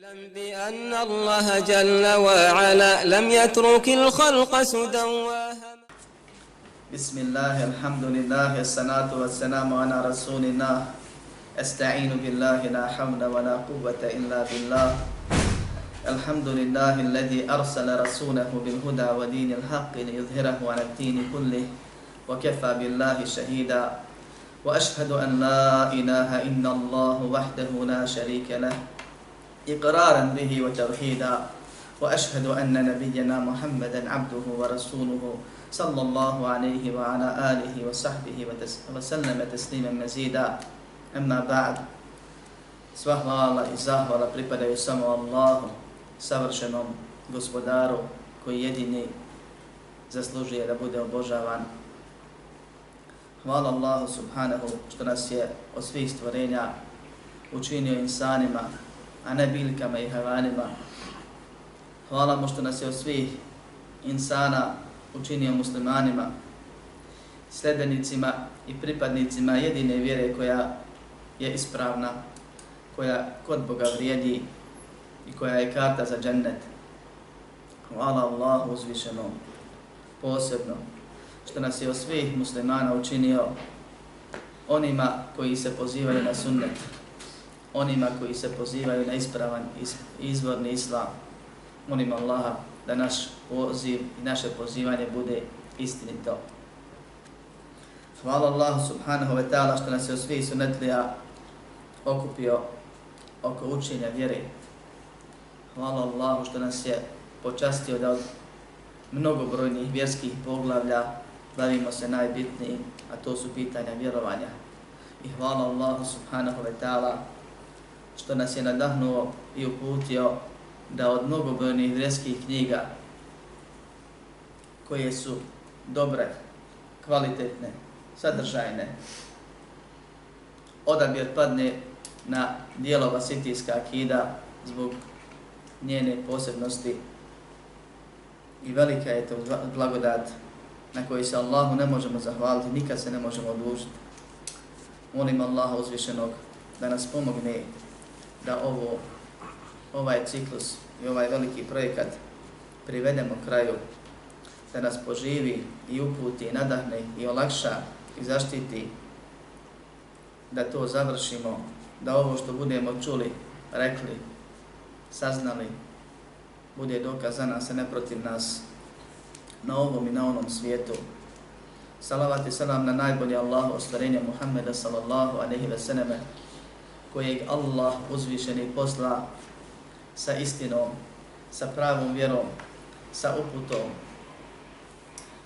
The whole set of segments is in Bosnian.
اعلم بأن الله جل وعلا لم يترك الخلق سدى بسم الله الحمد لله الصلاة والسلام على رسول الله أستعين بالله لا حول ولا قوة إلا بالله. الحمد لله الذي أرسل رسوله بالهدى ودين الحق ليظهره على الدين كله وكفى بالله شهيدا. وأشهد أن لا إله إلا الله وحده لا شريك له. إقرارا به وتوحيدا وأشهد أن نبينا محمدا عبده ورسوله صلى الله عليه وعلى آله وصحبه وسلم تسليما مزيدا أما بعد Sva hvala i zahvala pripadaju samo Allahu, savršenom gospodaru koji jedini zaslužuje da bude obožavan. Hvala Allahu subhanahu što nas je od svih stvorenja učinio insanima a ne biljkama i havanima. Hvala mu što nas je od svih insana učinio muslimanima, sljedbenicima i pripadnicima jedine vjere koja je ispravna, koja kod Boga vrijedi i koja je karta za džennet. Hvala Allahu uzvišenom, posebno, što nas je od svih muslimana učinio onima koji se pozivaju na sunnet, onima koji se pozivaju na ispravan izvorni islam. Molim Allaha da naš poziv i naše pozivanje bude istinito. Hvala Allahu subhanahu wa ta'ala što nas je u svih sunetlija okupio oko učenja vjere. Hvala Allahu što nas je počastio da od mnogobrojnih vjerskih poglavlja bavimo se najbitnijim, a to su pitanja vjerovanja. I hvala Allahu subhanahu wa ta'ala što nas je nadahnuo i uputio da od mnogobrojnih vjerskih knjiga koje su dobre, kvalitetne, sadržajne, odabir padne na dijelo Vasitijska akida zbog njene posebnosti i velika je to blagodat na koji se Allahu ne možemo zahvaliti, nikad se ne možemo odlužiti. Molim Allaha uzvišenog da nas pomogne da ovo, ovaj ciklus i ovaj veliki projekat privedemo kraju, da nas poživi i uputi, i nadahne i olakša i zaštiti, da to završimo, da ovo što budemo čuli, rekli, saznali, bude dokaz za nas, a ne protiv nas, na ovom i na onom svijetu. Salavat i salam na najbolje Allahu ostvarenje Muhammeda sallallahu aleyhi ve sallame, kojeg Allah uzvišeni posla sa istinom, sa pravom vjerom, sa uputom,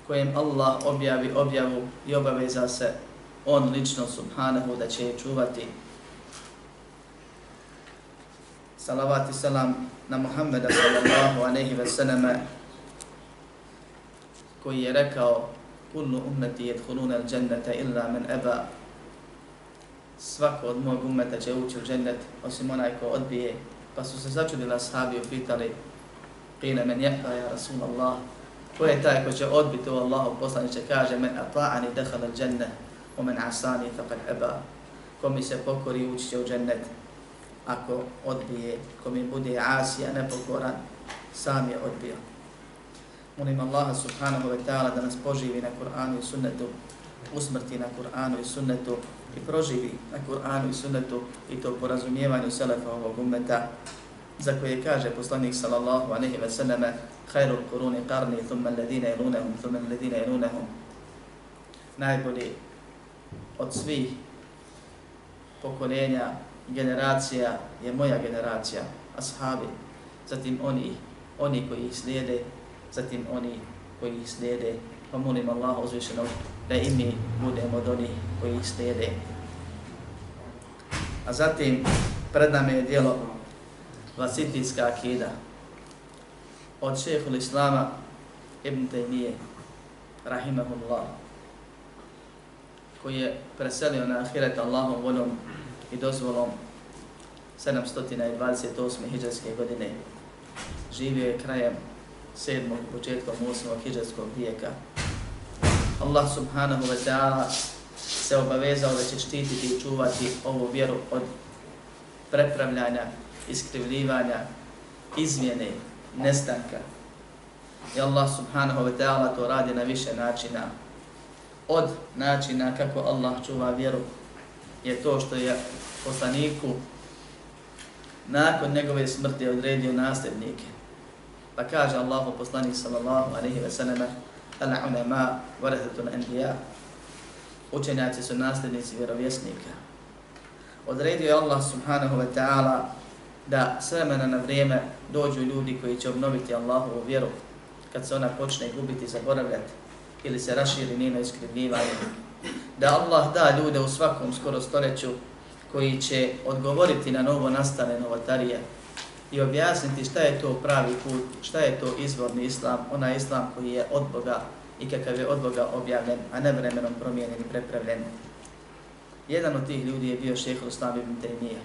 kojem Allah objavi objavu i obaveza se on lično subhanahu da će je čuvati. Salavat i salam na Muhammeda sallallahu aleyhi ve sallame koji je rekao kullu ummeti jedhuluna al džennete illa men eba svako od mog umeta će ući u džennet, osim onaj ko odbije. Pa su se začudili ashabi i upitali, qile men jehta ja Rasulallah, ko je taj ko će odbiti u Allahu poslaniće, kaže men ata'ani dehala dženne, o men asani faqad eba, ko mi se pokori ući će u džennet, ako odbije, ko mi bude asija nepokoran, sam je odbio. Molim Allaha subhanahu wa ta'ala da nas poživi na Kur'anu i sunnetu, usmrti na Kur'anu i sunnetu, i proživi na Kur'anu i sunnetu i to po razumijevanju selefa ovog ummeta za koje kaže poslanik sallallahu alaihi ve selleme khairul kuruni qarni thumma alladhina yalunahum thumma alladhina yalunahum. Najbolji od svih pokolenja, generacija je moja generacija ashabi zatim oni oni koji ih slijede zatim oni koji ih slijede. Pa molim Allah uzvišenog da i mi budemo od onih koji ih slijede. A zatim pred nama je dijelo Vasitijska akida od šehu Islama Ibn Taymiye rahimahullah koji je preselio na ahiret Allahom voljom i dozvolom 728. hijđarske godine. Živio je krajem 7. početkom 8. hijđarskog vijeka Allah subhanahu wa ta'ala se obavezao da će štititi i čuvati ovu vjeru od prepravljanja iskrivljivanja, izmjene, nestanka. I Allah subhanahu wa ta'ala to radi na više načina. Od načina kako Allah čuva vjeru je to što je poslaniku nakon njegove smrti odredio nasljednike. Pa kaže Allahu poslanik sallallahu alaihi wa sallam al-ulama, varathatun anbiya Učenjaci su nasljednici vjerovjesnika. Odredio je Allah subhanahu wa ta'ala da s vremena na vrijeme dođu ljudi koji će obnoviti Allahovu vjeru kad se ona počne gubiti, zaboravljati ili se raširi njeno iskrivljivanje. Da Allah da ljude u svakom skoro stoljeću koji će odgovoriti na novo nastane novotarije i objasniti šta je to pravi put, šta je to izvorni islam, onaj islam koji je od Boga i kakav je od Boga objavljen, a ne vremenom promijenjen i prepravljen. Jedan od tih ljudi je bio šehol Islam ibn Taymiye,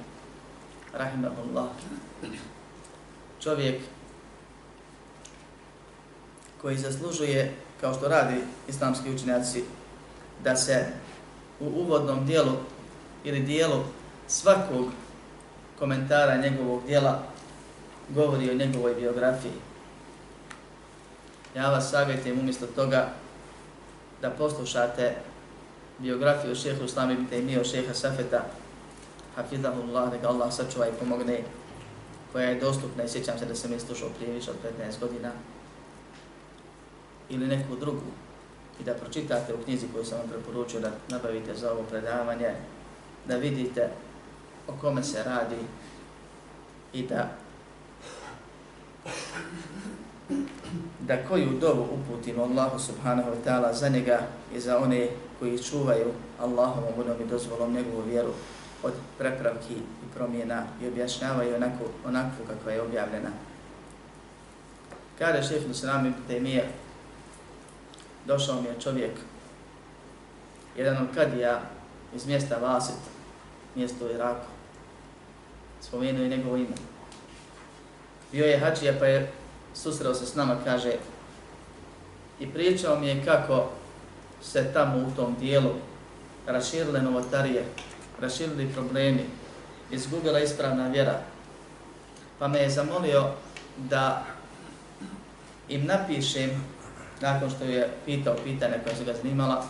rahimahullah. Čovjek koji zaslužuje, kao što radi islamski učenjaci, da se u uvodnom dijelu ili dijelu svakog komentara njegovog dijela govori o njegovoj biografiji. Ja vas savjetujem umjesto toga da poslušate biografiju šeha Uslama ibn Taymiyyah, šeha Safeta, hafidahullah, da ga Allah sačuva i pomogne, koja je dostupna i sjećam se da sam je slušao prije više od 15 godina, ili neku drugu i da pročitate u knjizi koju sam vam preporučio da nabavite za ovo predavanje, da vidite o kome se radi i da da koju dobu uputimo Allahu subhanahu wa ta'ala za njega i za one koji čuvaju Allahom obunom i dozvolom njegovu vjeru od prepravki i promjena i objašnjavaju onako, onakvu kakva je objavljena. Kada šehr Nusram ibn Taymiyyah došao mi je čovjek, jedan od kadija iz mjesta Vasit, mjesto u Iraku. Spomenuo je njegovo ime. Bio je hađija pa je susreo se s nama, kaže, i pričao mi je kako se tamo u tom dijelu raširile novotarije, raširili problemi, izgubila ispravna vjera, pa me je zamolio da im napišem nakon što je pitao pitanje koja su ga zanimala,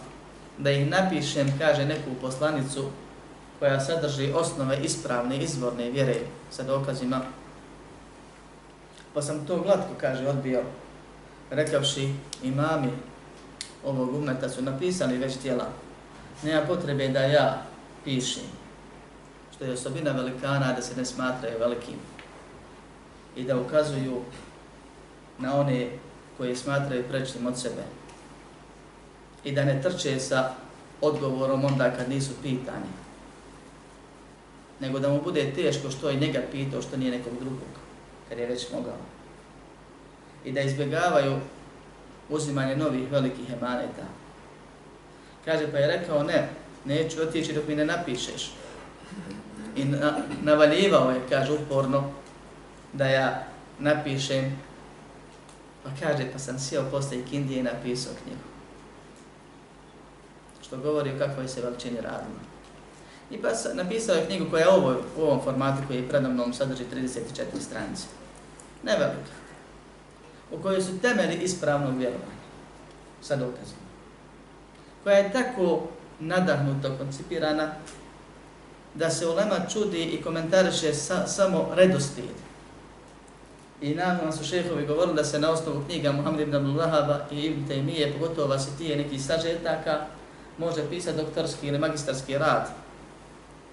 da ih napišem, kaže, neku poslanicu koja sadrži osnove ispravne, izvorne vjere sa dokazima. Pa sam to glatko, kaže, odbio, rekavši imami ovog umeta su napisali već tijela. Nema potrebe da ja pišem, što je osobina velikana da se ne smatraju velikim. I da ukazuju na one koje smatraju prečnim od sebe. I da ne trče sa odgovorom onda kad nisu pitani, nego da mu bude teško što je njega pitao, što nije nekog drugog, jer je već mogao. I da izbjegavaju uzimanje novih velikih emaneta. Kaže, pa je rekao, ne, neću otići dok mi ne napišeš. I na, navaljivao je, kaže, uporno, da ja napišem Pa kaže, pa sam sjeo posle Kindije i napisao knjigu. Što govori o kakvoj se veličini radilo. I pa napisao je knjigu koja je ovo, u ovom formatu koji je predomnom sadrži 34 stranice nevelika. U kojoj su temeli ispravnog vjerovanja. Sa dokazima, Koja je tako nadahnuto koncipirana da se ulema čudi i komentariše sa, samo redostijed I nakon su šehovi govorili da se na osnovu knjiga Muhammed ibn Abdullahaba i Ibn Taymije, pogotovo vas i tije neki sažetaka, može pisati doktorski ili magistarski rad,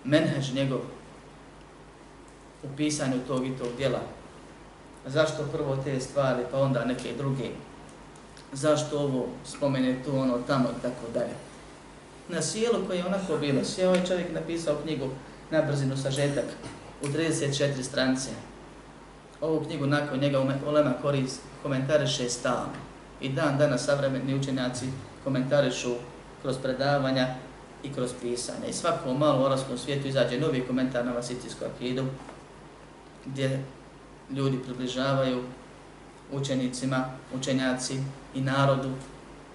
menheđ njegov, u pisanju tog i tog djela. Zašto prvo te stvari, pa onda neke druge? Zašto ovo spomene tu, ono, tamo i tako dalje? Na sjelu koje je onako bilo, sve ovaj čovjek napisao knjigu na brzinu sažetak u 34 stranice, ovu knjigu nakon njega Olema Koris komentariše stalno. I dan danas savremeni učenjaci komentarišu kroz predavanja i kroz pisanje. I svako malo u arabskom svijetu izađe novi komentar na vasitijsku akidu, gdje ljudi približavaju učenicima, učenjaci i narodu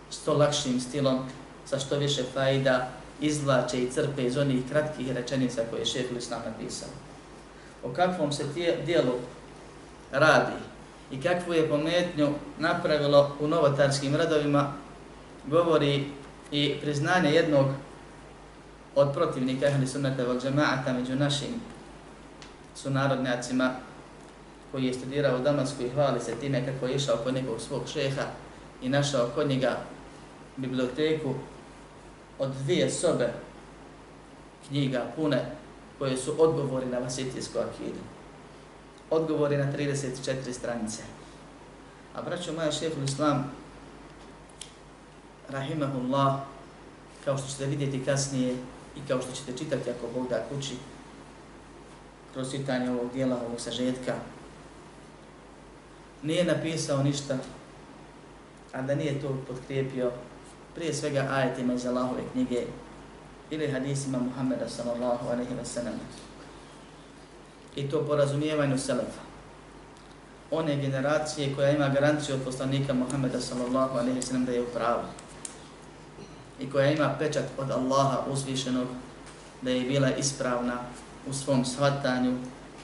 s to lakšim stilom, sa što više fajda, izvlače i crpe iz onih kratkih rečenica koje je šeheh Islam napisao. o kakvom se tije, dijelu radi i kakvu je pometnju napravilo u novotarskim radovima, govori i priznanje jednog od protivnika ehli sunnata val džemaata među našim sunarodnjacima koji je studirao u Damasku i hvali se time kako je išao kod nekog svog šeha i našao kod njega biblioteku od dvije sobe knjiga pune koje su odgovori na vasitijsku akidu. Odgovori na 34 stranice. A braćo moja šefu islam, rahimahullah, kao što ćete vidjeti kasnije i kao što ćete čitati ako Bog da kući, kroz čitanje ovog dijela, ovog sažetka, nije napisao ništa, a da nije to podkrijepio prije svega ajetima iz Allahove knjige ili hadisima Muhammeda sallallahu alaihi wa sallam. I to po razumijevanju selefa. One generacije koja ima garanciju od poslanika Muhammeda sallallahu alaihi wa sallam da je u pravu. I koja ima pečat od Allaha uzvišenog da je bila ispravna u svom shvatanju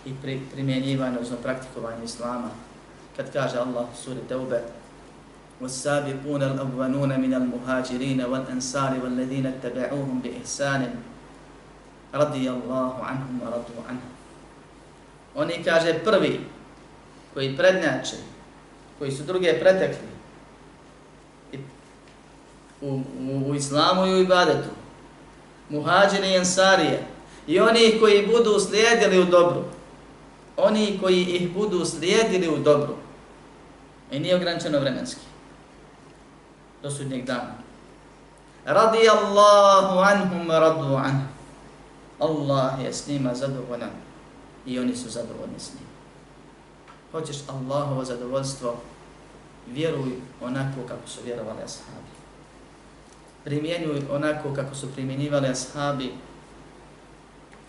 i pri, primjenjivanju, odnosno praktikovanju Islama Kad kaže Allah u suri Teube, والسابقون الأولون من المهاجرين والأنصار والذين اتبعوهم بإحسان رضي الله عنهم ورضوا عنه Oni kaže prvi koji prednjače, koji su druge pretekli u, u, u islamu i u ibadetu, muhađine i ansarije, i oni koji budu slijedili u dobru, oni koji ih budu slijedili u dobru, i nije ograničeno vremenski, do sudnjeg dana. Radi Allahu anhum radu an. Allah je s njima zadovoljan i oni su zadovoljni s njim. Hoćeš Allahovo zadovoljstvo, vjeruj onako kako su vjerovali ashabi. Primjenjuj onako kako su primjenjivali ashabi.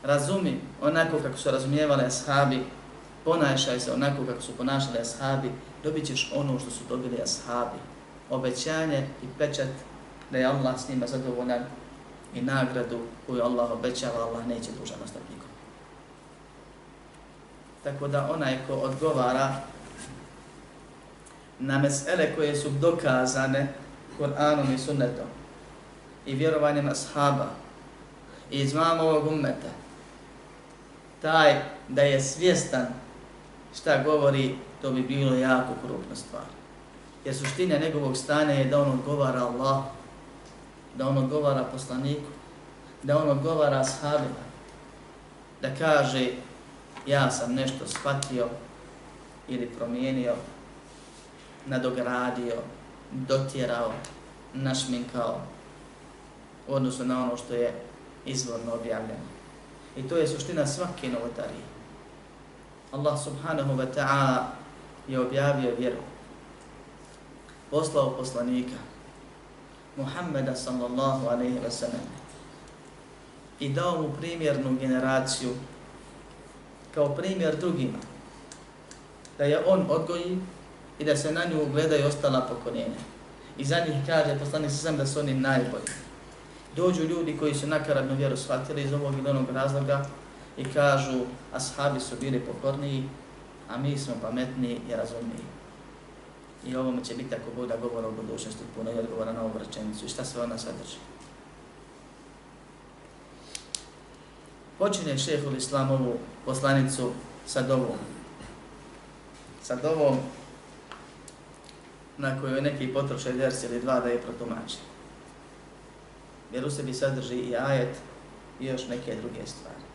Razumi onako kako su razumijevali ashabi. Ponašaj se onako kako su ponašali ashabi. Dobit ćeš ono što su dobili ashabi obećanje i pečat da je Allah s njima zadovoljan i nagradu koju Allah obećava, Allah neće dužan ostati nikom. Tako da onaj ko odgovara na mesele koje su dokazane Kur'anom i sunnetom i vjerovanjem ashaba i izmama ovog ummeta, taj da je svjestan šta govori, to bi bilo jako krupna stvar. Jer suština njegovog stanja je da on odgovara Allah, da on odgovara poslaniku, da on odgovara ashabima, da kaže ja sam nešto shvatio ili promijenio, nadogradio, dotjerao, našminkao u odnosu na ono što je izvorno objavljeno. I to je suština svake novotarije. Allah subhanahu wa ta'ala je objavio vjeru poslao poslanika Muhammeda sallallahu alaihi wa sallam i dao mu primjernu generaciju kao primjer drugima da je on odgoji i da se na nju ugledaju ostala pokoljenja. I za njih kaže poslanik sam da su oni najbolji. Dođu ljudi koji su nakaradnu vjeru shvatili iz ovog ili onog razloga i kažu ashabi su bili pokorniji, a mi smo pametni i razumniji. I ovom će biti ako Bog da govora o budućnosti puno i odgovora na ovu rečenicu i šta sve ona sadrži. Počinje šehul Islam ovu poslanicu sa dovom. Sa dovom na kojoj neki potroše vers ili dva da je protumači. Jer u sebi sadrži i ajet i još neke druge stvari.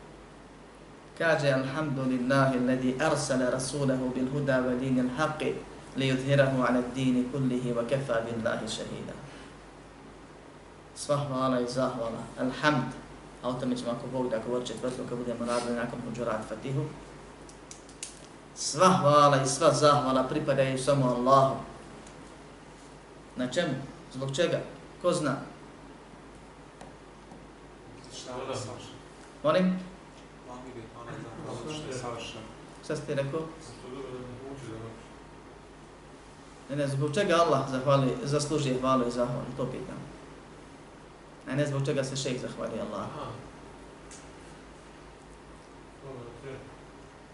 Kaže, Alhamdulillahi, ladi arsala rasulahu bil huda wa dinil haqi, li yudhirahu ala dini kullihi wa kafa billahi shahida. Sva hvala i zahvala, alhamd, a o tome ćemo ako Bog da govori četvrtko kad budemo radili nakon Huđurat Fatihu. Sva hvala i sva zahvala pripadaju samo Allahu. Na čemu? Zbog čega? Ko zna? Molim? Što je savršen? Šta ste rekao? Ne, ne, zbog čega Allah zahvali, zasluži hvalu i zahvalu, to pitam. Ne, ne, zbog čega se šejh zahvali Allah.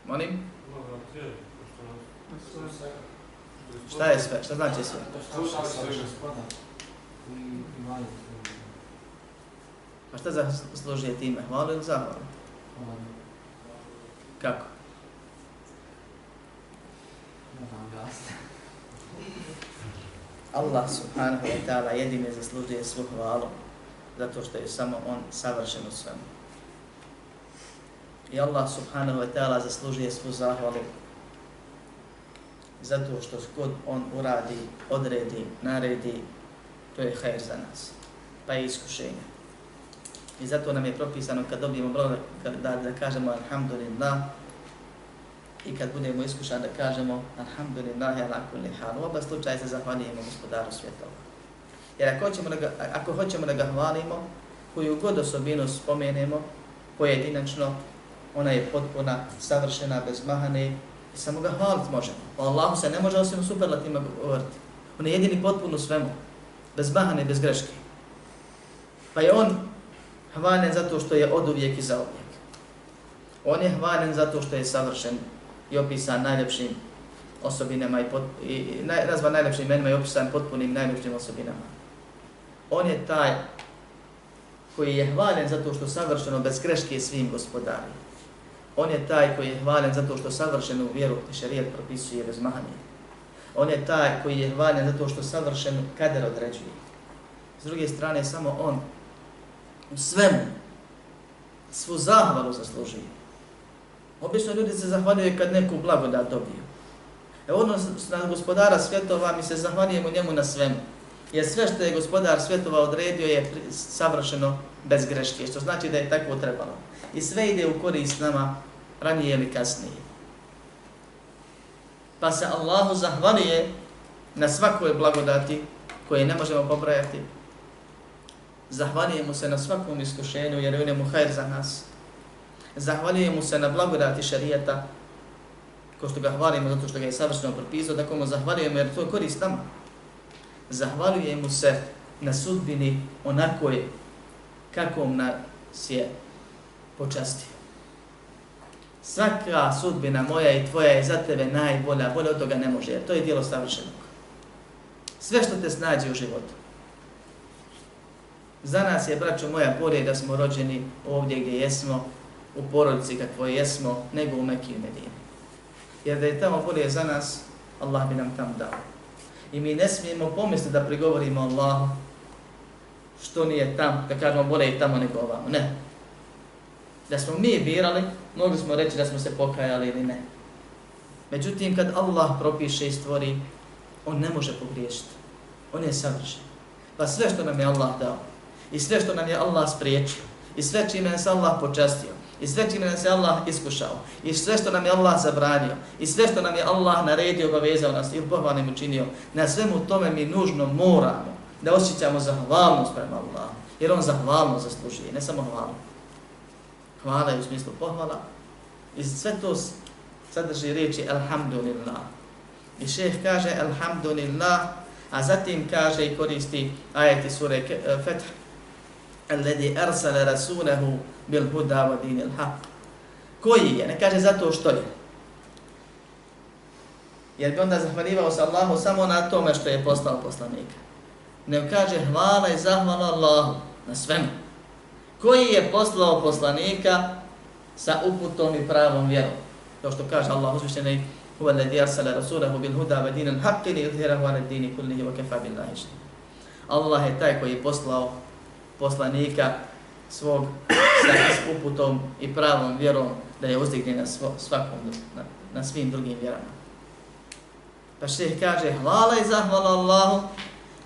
Molim? Šta je sve? Šta znači sve? Pa šta zaslužuje time? Hvalu ili zahvalu? Kako? Allah subhanahu wa ta'ala jedine zaslužuje svu hvalu zato što je samo on savršen u svemu. I Allah subhanahu wa ta'ala zaslužuje svu zahvalu zato što skod on uradi, odredi, naredi, to je hajr za nas, pa je iskušenje. I zato nam je propisano kad dobijemo broj da, da kažemo alhamdulillah i kad budemo iskušani da kažemo alhamdulillah ala kulli hal. U oba slučaja se zahvaljujemo gospodaru svjetova. Jer ako hoćemo, da ga, ako hoćemo da ga hvalimo, koju god osobinu spomenemo pojedinačno, ona je potpuna, savršena, bez mahane i samo ga hvaliti možemo. O Allahu se ne može osim superlatima govoriti. On je jedini potpun u svemu, bez mahane, bez greške. Pa je on hvaljen zato što je od uvijek i za uvijek. On je hvaljen zato što je savršen i opisan najljepšim osobinama i, pot, i, i naj, nazvan najljepšim imenima i opisan potpunim najljepšim osobinama. On je taj koji je hvaljen zato što savršeno bez greške svim gospodari. On je taj koji je hvaljen zato što savršenu vjeru i šarijet propisuje bez mahanje. On je taj koji je hvaljen zato što savršenu kader određuje. S druge strane, samo on u svemu svu zahvalu zaslužuje. Obično ljudi se zahvaljuju kad neku blagodat dobiju. E odnos na gospodara svjetova mi se zahvaljujemo njemu na svemu. Jer sve što je gospodar svjetova odredio je savršeno bez greške, što znači da je tako trebalo. I sve ide u korist nama ranije ili kasnije. Pa se Allahu zahvaljuje na svakoj blagodati koje ne možemo pobrajati. Zahvaljujemo se na svakom iskušenju jer je mu hajr za nas. Zahvaljujemo se na blagodati šarijeta ko što ga hvalimo zato što ga je savršeno propisao, tako mu zahvaljujemo jer to je korist nama. Zahvaljujemo se na sudbini onakoj kakom nas je počastio. Svaka sudbina moja i tvoja je za tebe najbolja, bolje od toga ne može, jer to je dijelo savršenog. Sve što te snađe u životu. Za nas je, braćo moja, bolje da smo rođeni ovdje gdje jesmo, u porodici kakvo jesmo, nego u Mekiju i Medini. Jer da je tamo bolje za nas, Allah bi nam tam dao. I mi ne smijemo pomisliti da prigovorimo Allahu što nije tam, da kažemo bolje je tamo nego ovamo. Ne. Da smo mi birali, mogli smo reći da smo se pokajali ili ne. Međutim, kad Allah propiše i stvori, on ne može pogriješiti. On je savršen. Pa sve što nam je Allah dao, i sve što nam je Allah spriječio, i sve čime nas Allah počastio, i sve čime nas je Allah iskušao, i sve što nam je Allah zabranio, i sve što nam je Allah naredio, obavezao nas ili pohvalnim učinio, na svemu tome mi nužno moramo da osjećamo zahvalnost prema Allahu, jer on zahvalno zaslužuje, ne samo hvala. Hvala je u smislu pohvala, i sve to sadrži riječi Alhamdulillah. I šeh kaže Alhamdulillah, a zatim kaže i koristi ajeti sure eh, Fetih, alladhi arsala rasulahu bil huda wa dinil haq. Koji je? Ne kaže zato što je. Jer bi onda zahvalivao se Allahu samo na tome što je poslao poslanika. Ne kaže hvala i zahvala Allahu na svemu. Koji je poslao poslanika sa uputom i pravom vjerom. To što kaže Allah uzvišćeni huwa alladhi arsala rasulahu bil huda wa dinil haq li yudhhirahu ala ad-din kullihi wa kafa billahi Allah je taj koji je poslao poslanika svog sa uputom i pravom vjerom da je uzdigne na svo, svakom, na, na svim drugim vjerama. Pa šeh kaže, hvala i zahvala Allahu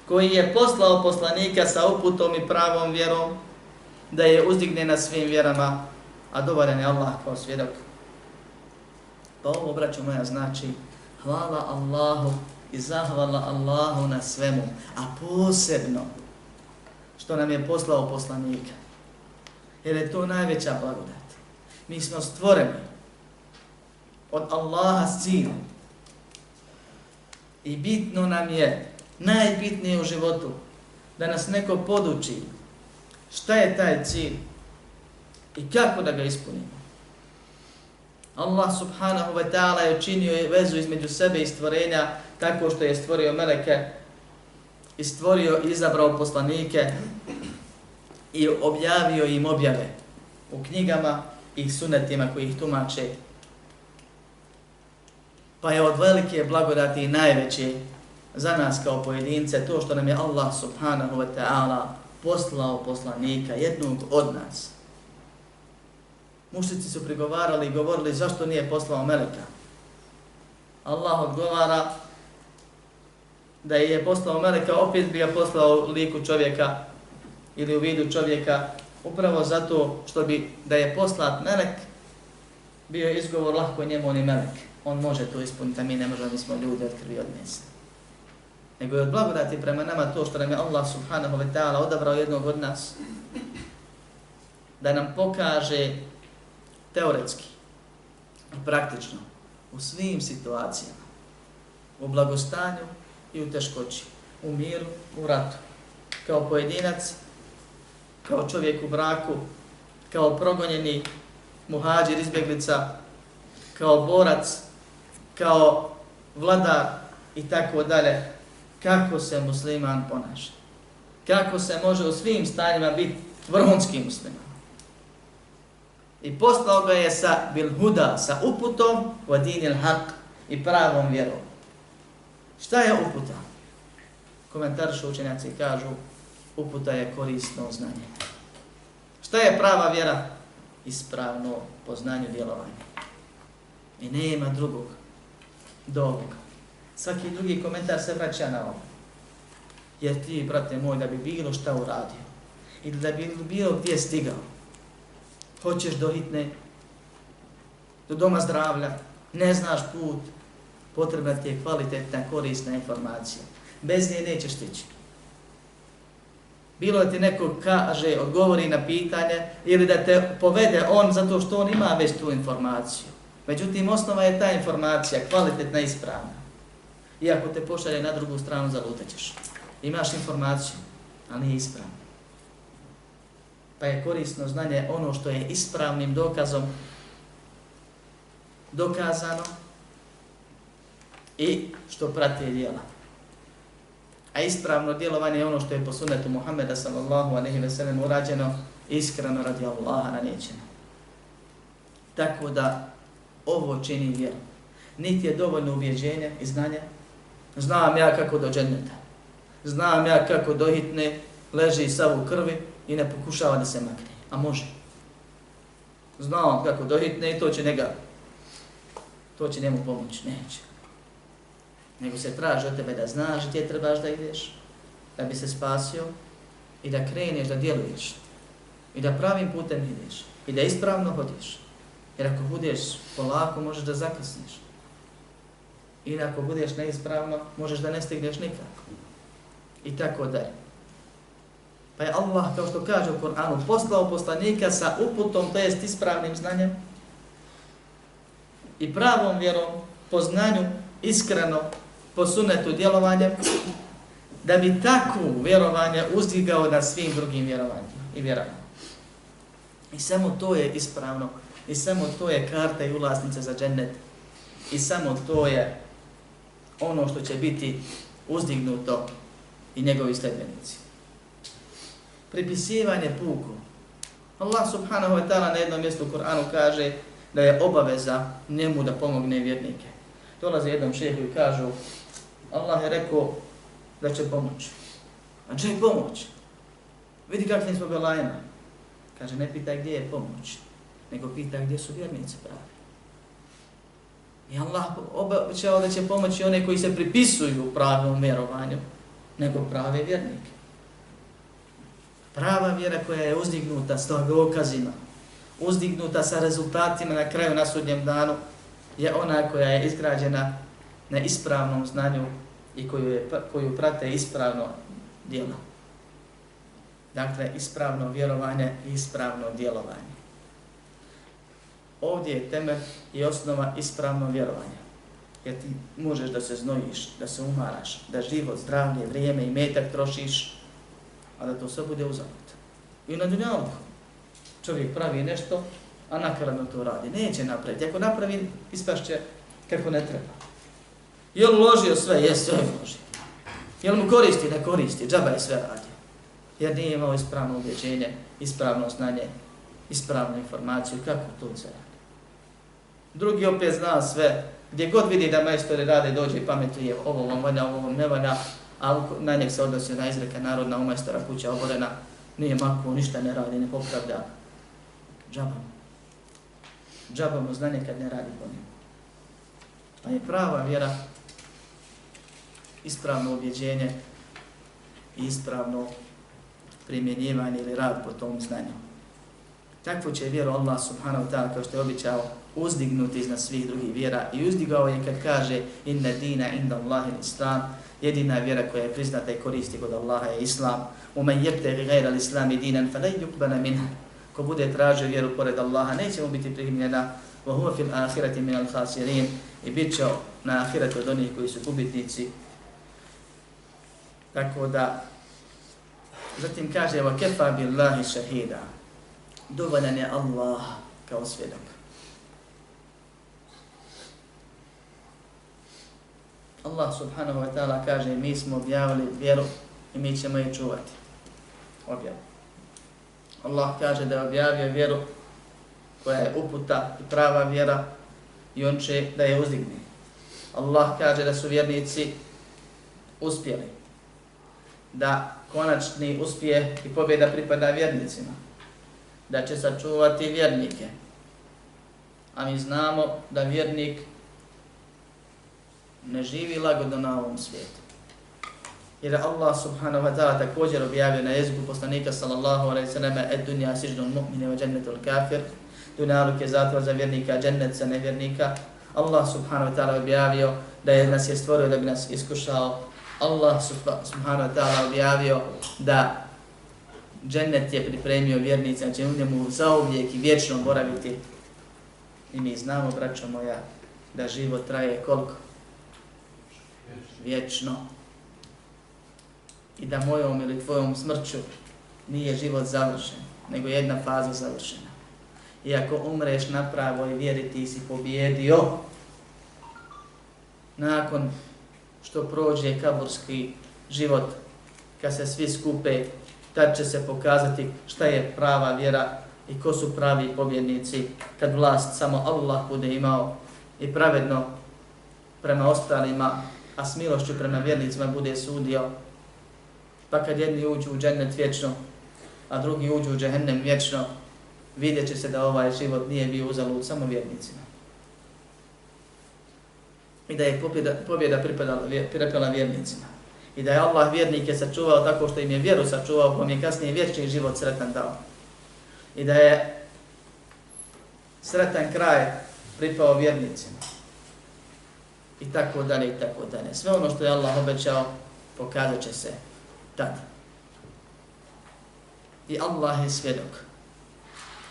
koji je poslao poslanika sa uputom i pravom vjerom da je uzdigne na svim vjerama, a dovoljen je Allah kao svjedok. Pa ovo, braću moja, znači hvala Allahu i zahvala Allahu na svemu, a posebno što nam je poslao poslanika. Jer je to najveća blagodat. Mi smo stvoreni od Allaha s. I bitno nam je, najbitnije u životu, da nas neko poduči šta je taj cilj i kako da ga ispunimo. Allah subhanahu wa ta'ala je učinio vezu između sebe i stvorenja tako što je stvorio meleke i stvorio i izabrao poslanike i objavio im objave u knjigama i sunetima koji ih tumače. Pa je od velike blagodati i najveće za nas kao pojedince to što nam je Allah subhanahu wa ta'ala poslao poslanika, jednog od nas. Mušnici su prigovarali i govorili zašto nije poslao Meleka. Allah odgovara da je poslao Meleka, opet bi ga poslao u liku čovjeka ili u vidu čovjeka, upravo zato što bi da je poslat Melek, bio izgovor lahko njemu on je Melek. On može to ispuniti, a mi ne možemo, mi smo ljudi od krvi od mjesa. Nego je od blagodati prema nama to što nam je Allah subhanahu wa ta'ala odabrao jednog od nas, da nam pokaže teoretski i praktično u svim situacijama, u blagostanju i u teškoći, u miru, u ratu, kao pojedinac, kao čovjek u braku, kao progonjeni muhađir izbjeglica, kao borac, kao vladar i tako dalje, kako se musliman ponaša. Kako se može u svim stanjima biti vrhunski musliman. I poslao ga je sa bilhuda, sa uputom, vadinil haq i pravom vjerom. Šta je uputa? Komentarši učenjaci kažu, uputa je korisno znanje. Šta je prava vjera? Ispravno poznanje djelovanja. I nema drugog do ovoga. Svaki drugi komentar se vraća na ovo. Jer ti, brate moj, da bi bilo šta uradio, ili da bi bilo gdje stigao, hoćeš do hitne, do doma zdravlja, ne znaš put, potrebna ti je kvalitetna, korisna informacija. Bez nje nećeš stići. Bilo da ti neko kaže, odgovori na pitanje, ili da te povede on zato što on ima već tu informaciju. Međutim, osnova je ta informacija, kvalitetna i ispravna. Ako te pošalje na drugu stranu, zalutaćeš. Imaš informaciju, ali nije ispravna pa je korisno znanje ono što je ispravnim dokazom dokazano i što prati dijela. A ispravno djelovanje je ono što je po sunnetu Muhammeda sallallahu alaihi ve sellem urađeno iskreno radi Allaha na nećeno. Tako da ovo čini vjeru. Niti je dovoljno uvjeđenje i znanje. Znam ja kako do dženneta. Znam ja kako do hitne leži sav u krvi i ne pokušava da se makne. A može. Znam kako dohitne i to će njega, to će njemu pomoći. Neće. Nego se traži od tebe da znaš gdje trebaš da ideš, da bi se spasio i da kreneš, da djeluješ i da pravim putem ideš i da ispravno hodiš. Jer ako budeš polako, možeš da zakasniš. I ako budeš neispravno, možeš da ne stigneš nikako. I tako dalje. Pa je Allah, kao što kaže u Koranu, poslao poslanika sa uputom, to jest ispravnim znanjem i pravom vjerom, po znanju, iskreno, po sunetu djelovanjem, da bi takvu vjerovanje uzdigao na svim drugim vjerovanjima i vjerama. I samo to je ispravno, i samo to je karta i ulaznica za džennet, i samo to je ono što će biti uzdignuto i njegovi sledbenici pripisivanje puku. Allah subhanahu wa ta'ala na jednom mjestu u Kur'anu kaže da je obaveza njemu da pomogne vjernike. Dolaze jednom šehu i kažu Allah je rekao da će pomoći. A će pomoć? Vidi kako nismo belajima. Kaže, ne pitaj gdje je pomoć, nego pitaj gdje su vjernici pravi. I Allah obećao da će pomoći one koji se pripisuju pravom vjerovanju, nego prave vjernike. Prava vjera koja je uzdignuta s dokazima, uzdignuta sa rezultatima na kraju na sudnjem danu, je ona koja je izgrađena na ispravnom znanju i koju, je, koju prate ispravno djelo. Dakle, ispravno vjerovanje i ispravno djelovanje. Ovdje je temelj i osnova ispravno vjerovanja. Jer ti možeš da se znojiš, da se umaraš, da život, zdravlje, vrijeme i metak trošiš a da to sve bude uzavut. I na dunjalku čovjek pravi nešto, a nakaradno to radi. Neće napraviti. Ako napravi, ispašće kako ne treba. Je li uložio sve? Je sve je uložio. Je li mu koristi? Ne koristi. Džaba je sve radio. Jer nije imao ispravno ubjeđenje, ispravno znanje, ispravnu informaciju kako to sve radi. Drugi opet zna sve. Gdje god vidi da majstori rade, dođe i pametuje ovo vam valja, ovo vam ne valja, a na njeg se odnosi na izreka narodna u majstora kuća oborena, nije mako, ništa ne radi, ne popravlja. Džaba mu. Džaba mu znanje kad ne radi po njemu. Pa je prava vjera ispravno objeđenje i ispravno primjenjivanje ili rad po tom znanju. Takvo će vjeru Allah subhanahu ta'ala kao što je običao uzdignuti iznad svih drugih vjera i uzdigao je kad kaže inna dina inda Allahi islam jedina vjera koja je priznata i koristi kod Allaha je islam u men jebte gajra l'islami dinan fa lej yukbana minha ko bude tražio vjeru pored Allaha neće mu biti primljena wa huwa fil ahirati min al khasirin i bit će na ahiratu od onih koji su gubitnici tako da zatim kaže wa kefa billahi shahida dovoljan je Allah kao svjedok. Allah subhanahu wa ta'ala kaže mi smo objavili vjeru i mi ćemo je čuvati. Objav. Allah kaže da je objavio vjeru koja je uputa i prava vjera i on će da je uzdigne. Allah kaže da su vjernici uspjeli da konačni uspjeh i pobjeda pripada vjernicima da će sačuvati vjernike. A mi znamo da vjernik ne živi lagodno na ovom svijetu. Jer Allah subhanahu wa ta'ala također objavio na jeziku poslanika sallallahu alaihi sallam et dunja siždun mu'mine wa džennetul kafir dunjaluk je zatvor za vjernika, džennet za nevjernika. Allah subhanahu wa ta'ala objavio da je nas je stvorio da bi nas iskušao. Allah subhanahu wa ta'ala objavio da džennet je pripremio vjernicima, će znači u njemu zauvijek i vječno boraviti. I mi znamo, braćo moja, da život traje koliko? Vječno. I da mojom ili tvojom smrću nije život završen, nego jedna faza završena. I ako umreš na pravoj vjeri, ti si pobjedio. Nakon što prođe kaburski život, kad se svi skupe tad će se pokazati šta je prava vjera i ko su pravi pobjednici kad vlast samo Allah bude imao i pravedno prema ostalima, a s milošću prema vjernicima bude sudio. Pa kad jedni uđu u džennet vječno, a drugi uđu u džehennem vječno, vidjet će se da ovaj život nije bio uzalud samo vjernicima. I da je pobjeda, pobjeda pripadala, pripadala vjernicima i da je Allah vjernike sačuvao tako što im je vjeru sačuvao, pa im je kasnije vječni život sretan dao. I da je sretan kraj pripao vjernicima. I tako dalje, i tako dalje. Sve ono što je Allah obećao, pokazat će se tad. I Allah je svjedok.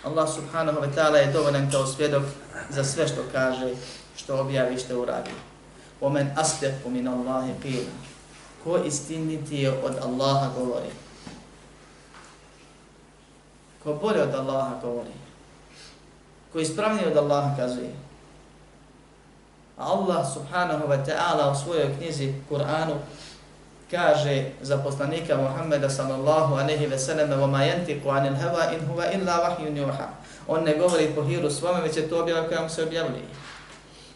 Allah subhanahu wa ta'ala je dovoljan kao svjedok za sve što kaže, što objavi, što uradi. Omen asdefu min Allahi qila ko istiniti od Allaha govori. Ko bolje od Allaha govori. Ko ispravnije od Allaha kazuje. Allah subhanahu wa ta'ala u svojoj knjizi Kur'anu kaže za poslanika Muhammeda sallallahu aleyhi ve sellem wa ma yantiqu anil hawa in huwa illa wahyun yuha. On ne govori po hiru svome, već je to objava koja mu se objavljuje.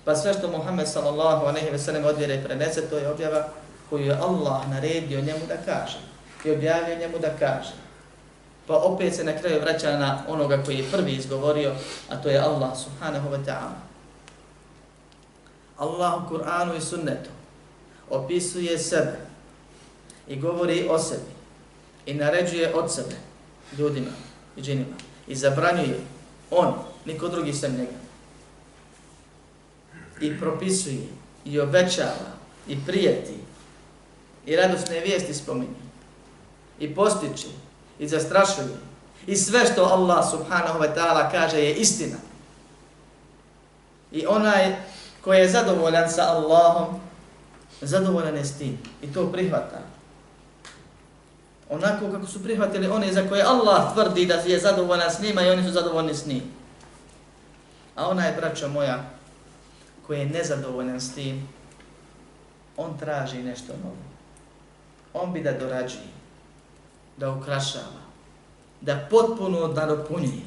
Pa sve što Muhammed sallallahu aleyhi ve sellem odvjere i prenese, to je objava koju je Allah naredio njemu da kaže i objavio njemu da kaže. Pa opet se na kraju vraća na onoga koji je prvi izgovorio, a to je Allah subhanahu wa ta'ala. Allah u Kur'anu i sunnetu opisuje sebe i govori o sebi i naređuje od sebe ljudima i džinima i zabranjuje on, niko drugi sem njega. I propisuje i obećava i prijeti i radosne vijesti spominje i postiče i zastrašuje i sve što Allah subhanahu wa ta'ala kaže je istina. I onaj koji je zadovoljan sa Allahom, zadovoljan je s tim i to prihvata. Onako kako su prihvatili one za koje Allah tvrdi da je zadovoljan s njima i oni su zadovoljni s njim. A ona je, braćo moja, koji je nezadovoljan s tim, on traži nešto novo. On bi da dorađuje, da ukrašava, da potpuno nadopunjuje,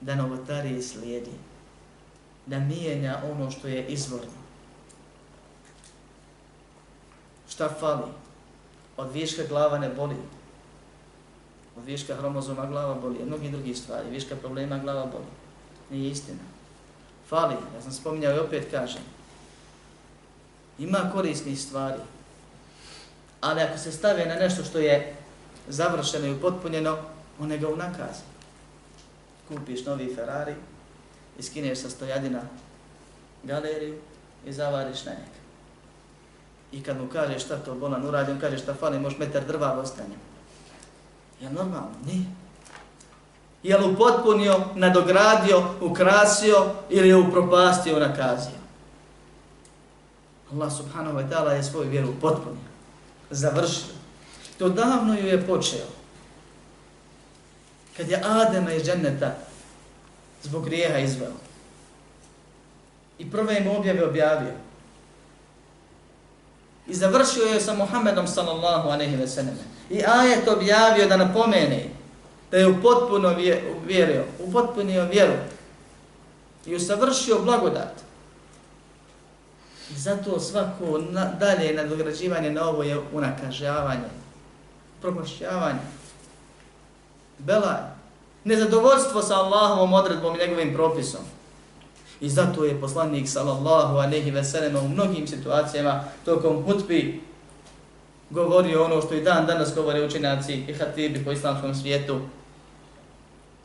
da novotarije slijedi, da mijenja ono što je izvorno. Šta fali? Od viška glava ne boli. Od viška hromozoma glava boli. Od mnogih drugih stvari. Viška problema glava boli. Nije istina. Fali. Ja sam spominjao i opet kažem. Ima korisnih stvari. Ali ako se stave na nešto što je završeno i upotpunjeno, on ga unakazi. Kupiš novi Ferrari, iskineš sa stojadina galeriju i zavariš na njega. I kad mu kažeš šta to bolan uradi, on kaže šta fali, možeš metar drva ostanje. Je normalno? Nije. Je li upotpunio, nadogradio, ukrasio ili je upropastio, nakazio? Allah subhanahu wa ta'ala je svoju vjeru upotpunio, završio. To davno ju je počeo. Kad je Adema iz dženneta zbog grijeha izveo. I prve im objave objavio. I završio je sa Muhammedom sallallahu aleyhi ve selleme. I ajet objavio da napomene da je potpuno vjerio, upotpunio vjeru i usavršio blagodat. I zato svako na, dalje nadograđivanje na ovo je unakažavanje, promošćavanje, belaj, nezadovoljstvo sa Allahovom odredbom i njegovim propisom. I zato je poslanik sallallahu alejhi ve sellem u mnogim situacijama tokom hutbi govorio ono što i dan danas govore učenjaci i hatibi po islamskom svijetu,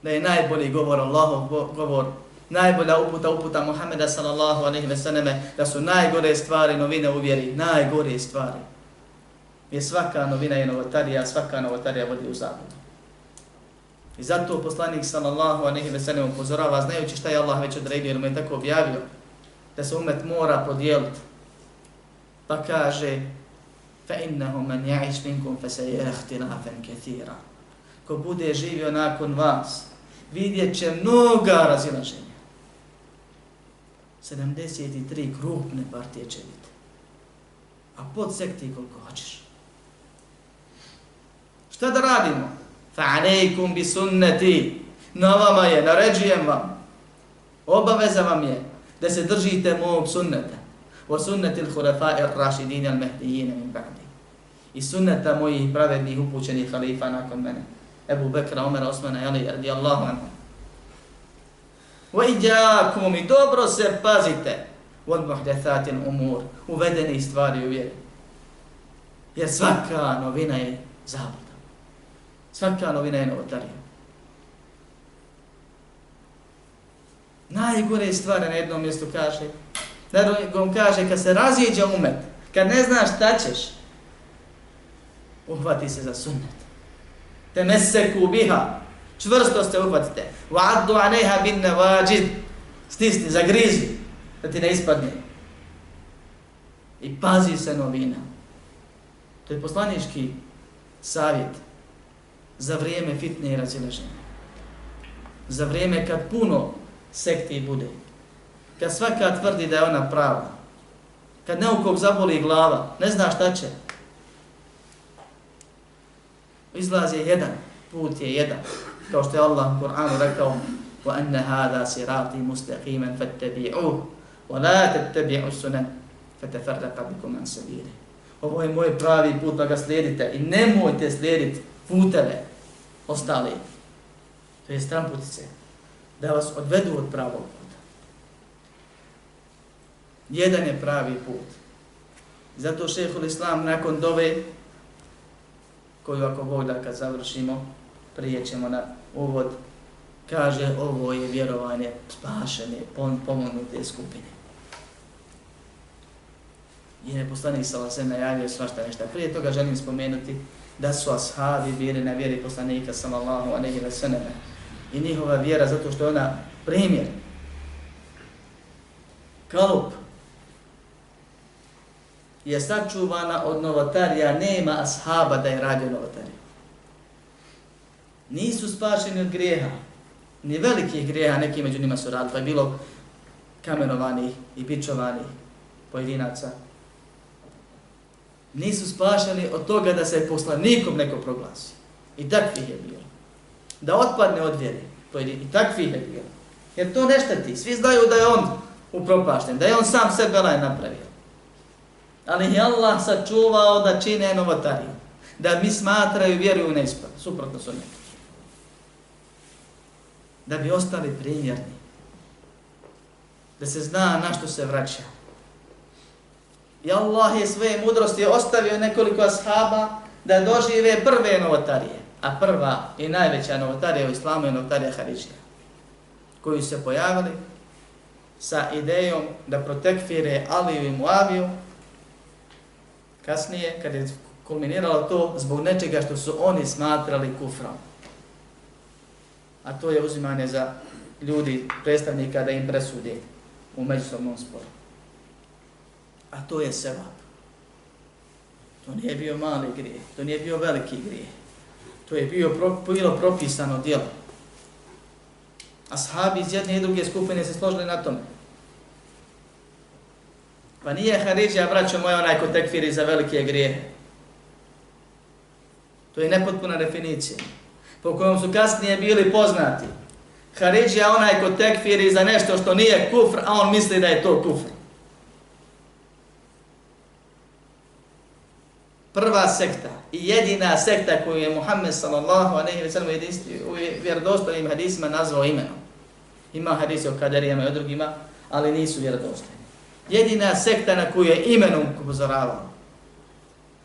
da je najbolji govor Allahov govor, najbolja uputa uputa Muhameda sallallahu alejhi ve selleme, da su najgore stvari novine u vjeri, najgore stvari. Je svaka novina je novotarija, svaka novotarija vodi u zabludu. I zato poslanik sallallahu alejhi ve sellem upozorava znajući šta je Allah već odredio, jer mu je tako objavio da se umet mora podijeliti. Pa kaže fa innahu man ya'ish minkum fa sayara ikhtilafan katira. Ko bude živio nakon vas, vidjet će mnoga razilaženja. 73 krupne partije će biti. A pod sekti koliko hoćeš. Šta da radimo? Fa'alejkum bi sunneti. Na vama je, naređujem vam. Obaveza vam je da se držite mog sunneta. Wa sunneti l-hurafa'i rašidin al-mehdijine min ba'di. I sunneta mojih pravednih upućenih halifa nakon mene. Ebu Bekra, Omera, Osmana, Ali, radijallahu anhu. Wa i dobro se pazite od muhdethatin umur, uvedeni stvari u vjeri. Jer svaka novina je zabluda. Svaka novina je novotarija. Najgore stvari na jednom mjestu kaže, da drugom kaže, kad se razjeđa umet, kad ne znaš šta ćeš, uhvati se za sunnet temeseku biha, čvrsto se uhvatite. Va'addu aneha bin nevajid, stisni, zagrizi, da ti ne ispadne. I pazi se novina. To je poslanički savjet za vrijeme fitne i razilaženja. Za vrijeme kad puno sekti bude. Kad svaka tvrdi da je ona prava. Kad neukog zaboli glava, ne zna šta će. Izlaz je jedan, put je jedan. Kao što je Allah u Kur'anu rekao وَأَنَّ هَذَا سِرَاطِ مُسْتَقِيمًا فَاتَّبِعُوهُ وَلَا تَتَّبِعُوا السُّنَنِ فَتَفَرَّقَ بِكُمْ عَنْ سَبِيلِهِ Ovo je moj pravi put, pa ga slijedite i nemojte slijediti puteve ostali, to je stramputice, da vas odvedu od pravog puta. Jedan je pravi put. Zato šehhul islam nakon dove, koju ako Bog da kad završimo, prijećemo na uvod, kaže ovo je vjerovanje spašene, pomognute skupine. I ne poslanik sa vas najavio svašta nešto. Prije toga želim spomenuti da su ashabi bili na vjeri poslanika sallallahu alejhi ve sellem i njihova vjera zato što je ona primjer kalup je sačuvana od novotarija, nema ashaba da je radio novotarija. Nisu spašeni od grijeha, ni velikih grijeha, neki među njima su radili, pa je bilo kamenovanih i bičovanih pojedinaca. Nisu spašeni od toga da se poslanikom neko proglasi. I takvih je bilo. Da otpadne od vjere. I takvih je bilo. Jer to ne šteti. Svi znaju da je on upropašten, da je on sam sebe laj napravio. Ali je Allah sačuvao da čine novotariju. Da mi smatraju vjeru u neispad. Suprotno su neki. Da bi ostali primjerni. Da se zna na što se vraća. I Allah je svoje mudrosti ostavio nekoliko ashaba da dožive prve novotarije. A prva i najveća novotarija u islamu je novotarija Haridžija. Koji se pojavili sa idejom da protekfire Aliju i Muaviju kasnije, kad je kulminiralo to zbog nečega što su oni smatrali kufrom. A to je uzimanje za ljudi, predstavnika da im presudi u međusobnom sporu. A to je sevap. To nije bio mali grije, to nije bio veliki grije. To je bio pro, bilo propisano djelo. Ashabi iz jedne i druge skupine se složili na tome. Pa nije Haridžija, braćo moja, onaj ko tekfiri za velike grijehe. To je nepotpuna definicija. Po kojom su kasnije bili poznati. Haridžija onaj ko tekfiri za nešto što nije kufr, a on misli da je to kufr. Prva sekta i jedina sekta koju je Muhammed sallallahu alejhi ve sellem u vjerodostojnim hadisima nazvao imenom. Ima hadise o kaderijama i o drugima, ali nisu vjerodostojni jedina sekta na koju je imenom upozoravao.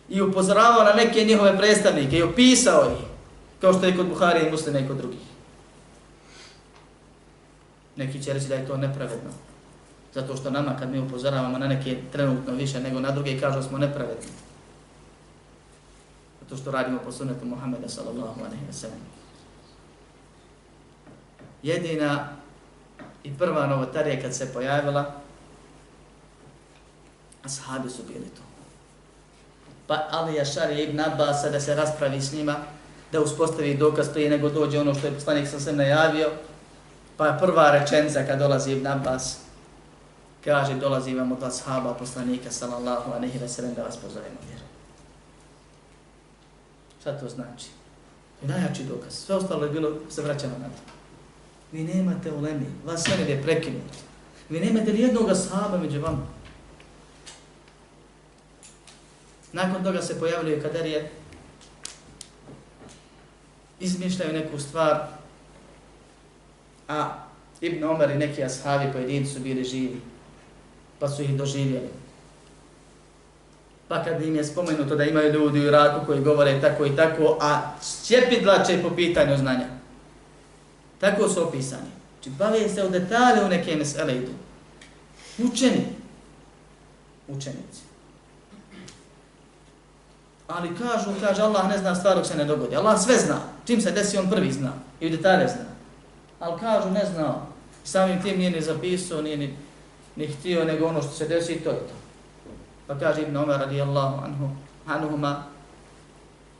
I upozoravao na neke njihove predstavnike i opisao ih, kao što je kod Buhari i muslima i kod drugih. Neki će reći da je to nepravedno. Zato što nama kad mi upozoravamo na neke trenutno više nego na druge kažu smo nepravedni. Zato što radimo po sunnetu Muhammeda sallallahu alaihi wa sallam. Jedina i prva novotarija kad se pojavila, Ashabi su bili to. Pa Ali Jašar je Ibn Abbas da se raspravi s njima, da uspostavi dokaz prije nego dođe ono što je poslanik sam sem najavio. Pa prva rečenica kad dolazi Ibn Abbas, kaže dolazi vam od ashaba poslanika sallallahu a nehi veselem da vas pozovemo vjeru. Šta to znači? I najjači dokaz. Sve ostalo je bilo se vraćamo na to. Vi nemate ulemi, vas sve ne je prekinuti. Vi nemate ni jednog ashaba među vama. Nakon toga se pojavljuje kaderije, izmišljaju neku stvar, a Ibn Omer i neki ashabi pojedinci su bili živi, pa su ih doživjeli. Pa kad im je spomenuto da imaju ljudi u Iraku koji govore tako i tako, a šćepidlače po pitanju znanja. Tako su opisani. Znači, bave se u detalje u neke mesele idu. Učeni. Učenici. Ali kažu, kaže Allah ne zna stvar dok se ne dogodi. Allah sve zna. Čim se desi, on prvi zna. I u detalje zna. Ali kažu, ne zna. Samim tim nije ni zapisao, nije ni, ni htio, nego ono što se desi, to je to. Pa kaže Ibn Omer radijallahu anhu, anuhuma,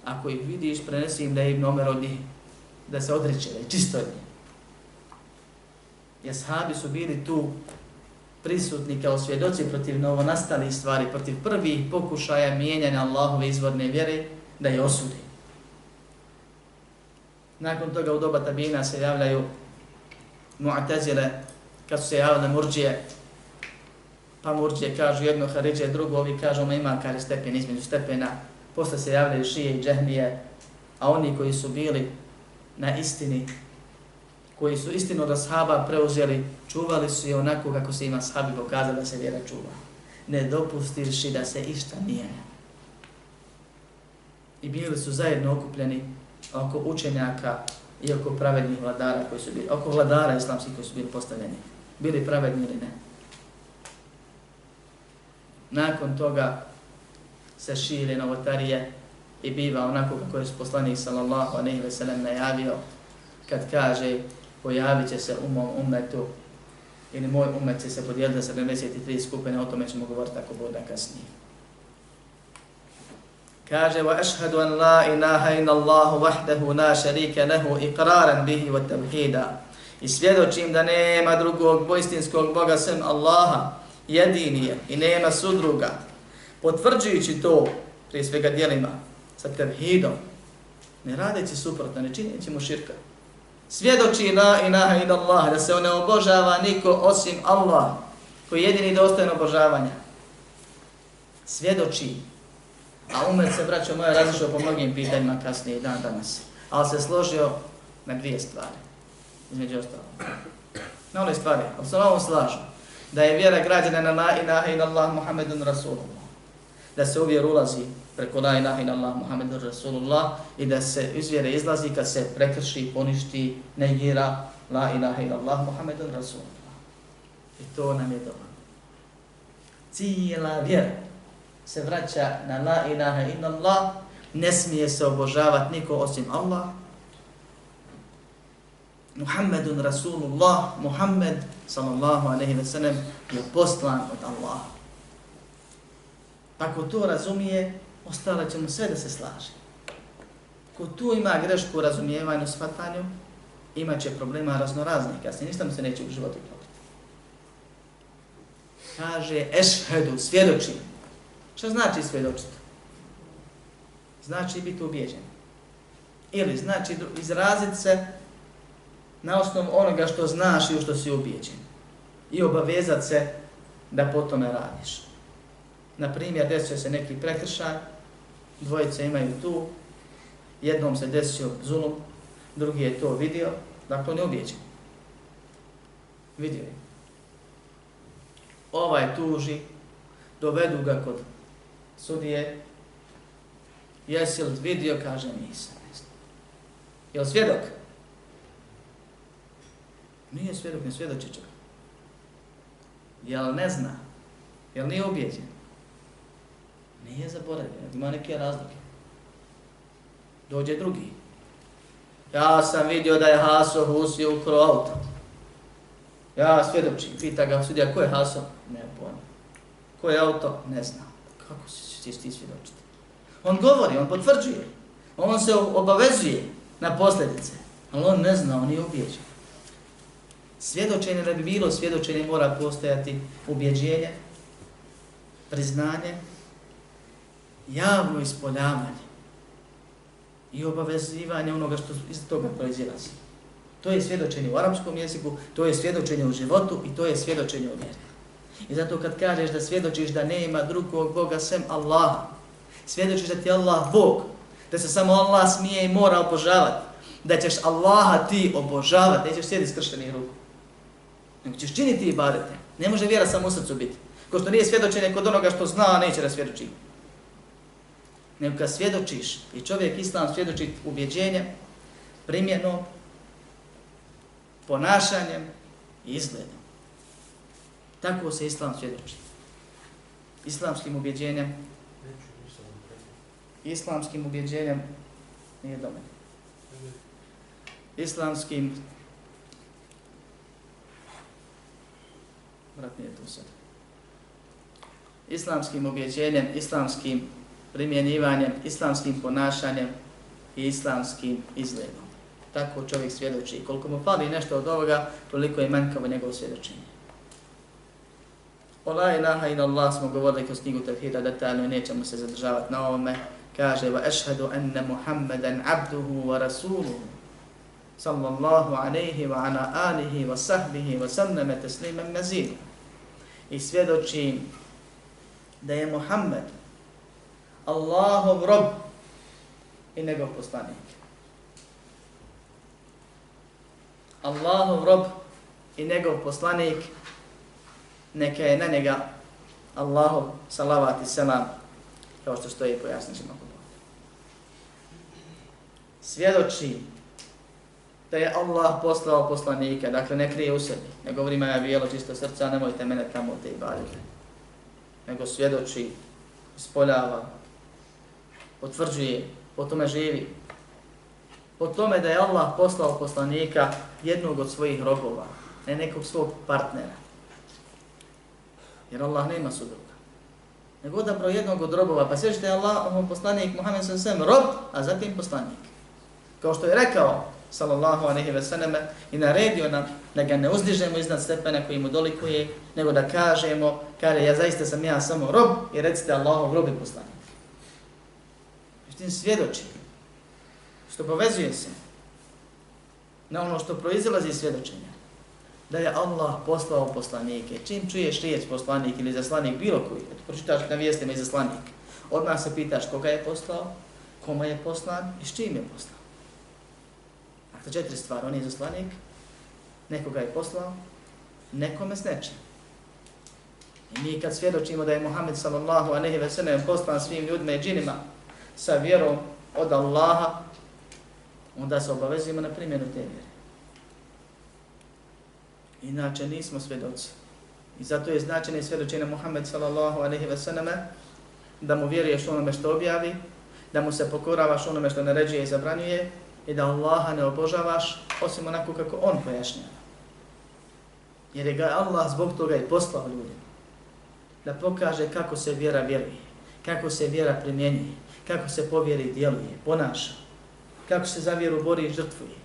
ako ih vidiš, prenesi im da je Ibn Omer od njih, da se odreće, da je čisto od njih. Jashabi su bili tu prisutni kao svjedoci protiv novonastalih stvari, protiv prvih pokušaja mijenjanja Allahove izvorne vjere, da je osudi. Nakon toga u doba tabina se javljaju mu'tazile, kad su se javile murđije, pa murđije kažu jedno haridže, drugo ovi kažu ma ima kari stepen između stepena, posle se javljaju šije i džehmije, a oni koji su bili na istini koji su istinu od ashaba preuzeli, čuvali su je onako kako se ima ashabi pokazali da se vjera čuva. Ne dopustivši da se išta nije. I bili su zajedno okupljeni oko učenjaka i oko pravednih vladara koji su bili, oko vladara islamskih koji su bili postavljeni. Bili pravedni ili ne. Nakon toga se šire novotarije i biva onako kako je poslanik sallallahu alejhi ve sellem najavio kad kaže pojavit će se u mom umetu ili moj umet će se podijeliti za 73 skupine, o tome ćemo govoriti ako bude kasnije. Kaže, wa ašhadu an la ilaha in Allahu wahdahu la šarike lehu iqraran bihi wa tevhida. I svjedočim da nema drugog boistinskog Boga sem Allaha, jedini je i nema sudruga. Potvrđujući to, prije svega dijelima, sa tevhidom, ne radeći suprotno, ne činjeći mu širka. Svjedoči la ilaha ila Allah, da se ne obožava niko osim Allah, koji je jedini dostojen obožavanja. Svjedoči, a umet se, braćo moja, razlišao po mnogim pitanjima kasnije i dan danas, ali se složio na dvije stvari, između ostalo. Na one stvari, ali se na ovom slažu, da je vjera građana na la ilaha ila Allah Muhammedun Rasulullah, da se uvjer ulazi preko la ilaha ila Allah Rasulullah i da se iz vjere izlazi kad se prekrši, poništi, negira la ilaha ila Allah Rasulullah. I to nam je dobro. Cijela vjera se vraća na la ilaha ila Allah, ne smije se obožavati niko osim Allah, Muhammedun Rasulullah, Muhammed sallallahu alaihi wa sallam je poslan od Allaha. Pa Ako to razumije, ostalo će mu sve da se slaže. Ko tu ima grešku u razumijevanju, shvatanju, imat će problema raznoraznih, kasnije ništa mu se neće u životu klopiti. Kaže, ešhedu, svjedočim. Što znači svjedočiti? Znači biti ubijeđen. Ili znači izraziti se na osnovu onoga što znaš i u što si ubijeđen. I obavezat se da po tome radiš. Na primjer, desio se neki prekršaj, dvojice imaju tu, jednom se desio zulum, drugi je to vidio, dakle on je ubijeđen. Vidio je. Ovaj tuži, dovedu ga kod sudije, jesi li vidio, kaže nisam. Je li svjedok? Nije svjedok, ne svjedoči će. Jel ne zna? Jel nije ubijeđen? Nije zaboravio, ima neke razlike. Dođe drugi. Ja sam vidio da je Haso husio ukrao auto. Ja svjedočim, pita ga sudija, ko je Haso? Ne pojma. Ko je auto? Ne znam. Kako ćeš ti svjedočiti? On govori, on potvrđuje. On se obavezuje na posljedice. Ali on ne zna, on je ubijeđen. Svjedočenje da bi bilo svjedočenje mora postojati ubjeđenje, priznanje, javno ispoljavanje i obavezivanje onoga što iz toga proizilazi. To je svjedočenje u arapskom jeziku, to je svjedočenje u životu i to je svjedočenje u vjeri. I zato kad kažeš da svjedočiš da nema drugog Boga sem Allaha, svjedočiš da ti Allah Bog, da se samo Allah smije i mora obožavati, da ćeš Allaha ti obožavati, nećeš sjedi skrštenih ruku nego ćeš činiti ibadete. Ne može vjera samo u srcu biti. Ko što nije svjedočenje kod onoga što zna, neće da svjedoči. Nego kad svjedočiš, i čovjek islam svjedoči ubjeđenjem, primjenom, ponašanjem i izgledom. Tako se islam svjedoči. Islamskim ubjeđenjem, islamskim ubjeđenjem, nije do mene. Islamskim brat nije tu sad. Islamskim ubjeđenjem, islamskim primjenjivanjem, islamskim ponašanjem i islamskim izgledom. Tako čovjek svjedoči. Koliko mu fali nešto od ovoga, toliko je manjkavo njegovo svjedočenje. O la ilaha ila Allah smo govorili kroz knjigu Tevhida detaljno i nećemo se zadržavati na ovome. Kaže, wa ešhedu enne Muhammeden abduhu wa rasuluhu sallallahu alaihi wa ala alihi wa sahbihi wa sallame teslimem mazidu. I svjedočim da je Muhammed Allahov rob i njegov poslanik. Allahov rob i njegov poslanik neka je na njega Allahov salavat i selam kao što stoji pojasnit ćemo. Svjedočim da je Allah poslao poslanika, dakle ne krije u sebi, ne govori ja bijelo čisto srca, nemojte mene tamo te ibadite, nego svjedoči, ispoljava, potvrđuje, po tome živi, po tome da je Allah poslao poslanika jednog od svojih robova, ne nekog svog partnera. Jer Allah nema sudruga. Nego odabrao jednog od robova, pa sveđite Allah, on poslanik Muhammed sallam, rob, a zatim poslanik. Kao što je rekao, sallallahu alaihi ve selleme, i naredio nam da ga ne uzdižemo iznad stepena koji mu dolikuje, nego da kažemo, kaže, ja zaista sam ja samo rob i recite Allahov rob i poslanik. Međutim, svjedoči, što povezuje se na ono što proizilazi iz svjedočenja, da je Allah poslao poslanike. Čim čuješ riječ poslanik ili zaslanik, bilo koji, pročitaš na vijestima i zaslanik, odmah se pitaš koga je poslao, koma je poslan i s čim je poslan. Dakle, četiri stvari. On je zaslanik, nekoga je poslao, nekome s nečim. I mi kad svjedočimo da je Muhammed sallallahu aleyhi ve sellem poslan svim ljudima i džinima sa vjerom od Allaha, onda se obavezujemo na primjenu te vjere. Inače nismo svedoci. I zato je značajno svjedočenje Muhammed sallallahu alaihi ve sallame da mu vjeruješ onome što objavi, da mu se pokoravaš onome što naređuje i zabranjuje i da Allaha ne obožavaš osim onako kako on pojašnjava. Jer je ga Allah zbog toga i poslao ljudima. Da pokaže kako se vjera vjeruje, kako se vjera primjenjuje, kako se povjeri djeluje, ponaša, kako se za vjeru bori i žrtvuje,